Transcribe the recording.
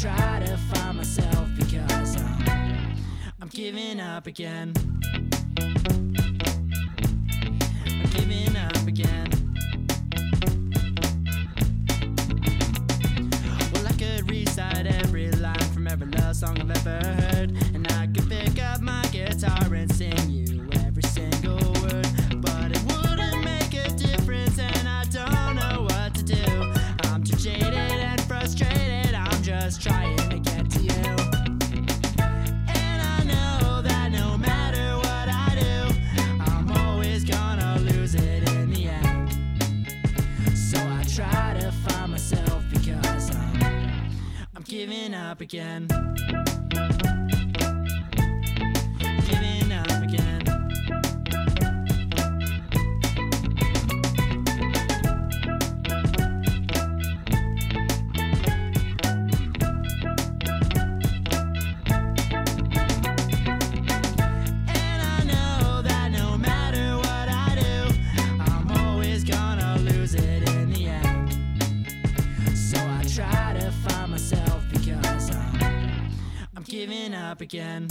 try to find myself because I'm, I'm giving up again. I'm giving up again. Well, I could recite every line from every love song I've ever heard. giving up again. giving up again.